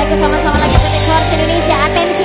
Kita sama-sama lagi PT Indonesia. Atensi.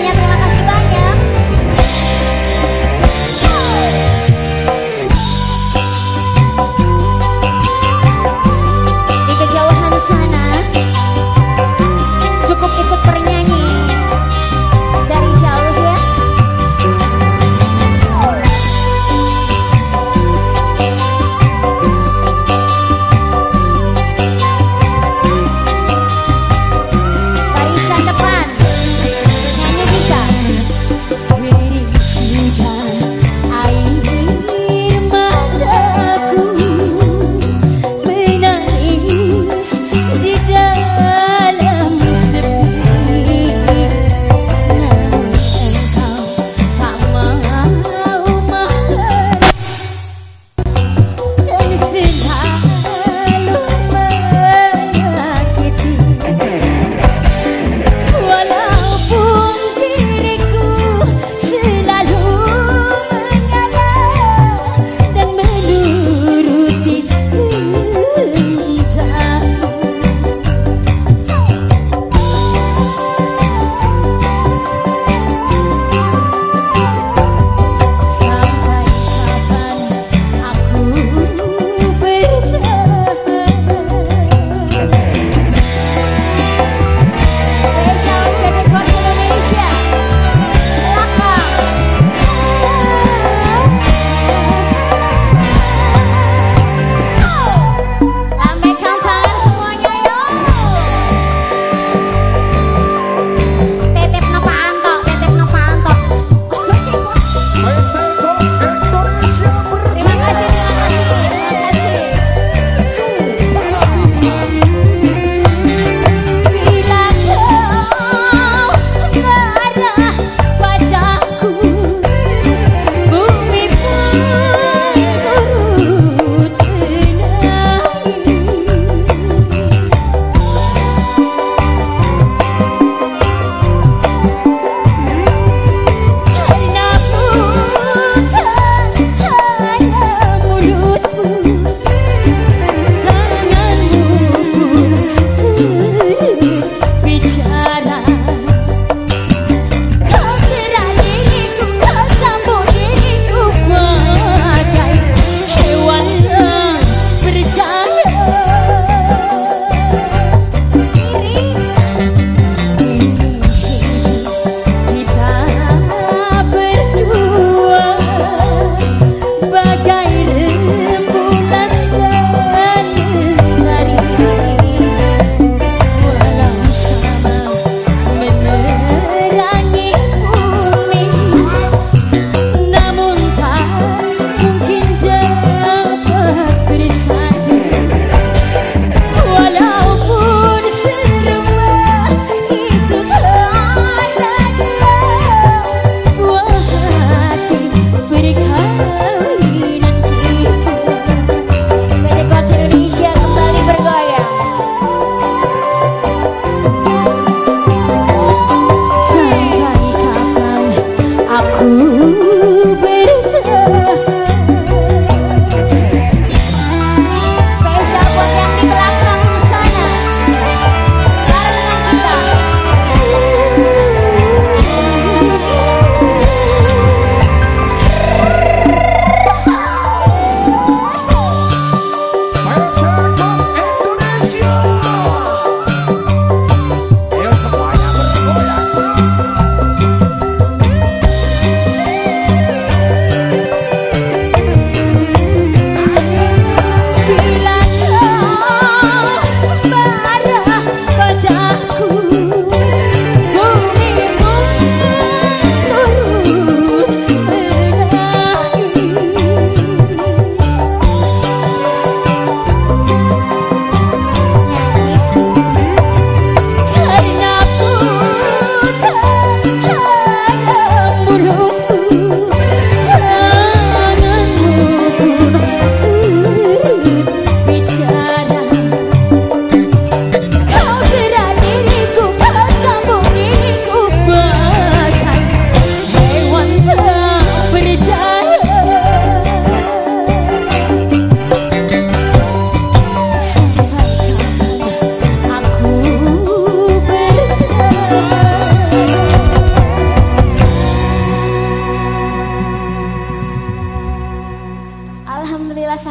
부르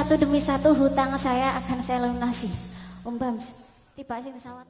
Satu demi satu hutang saya akan saya lunasi. Om Bams, tiba sini pesawat.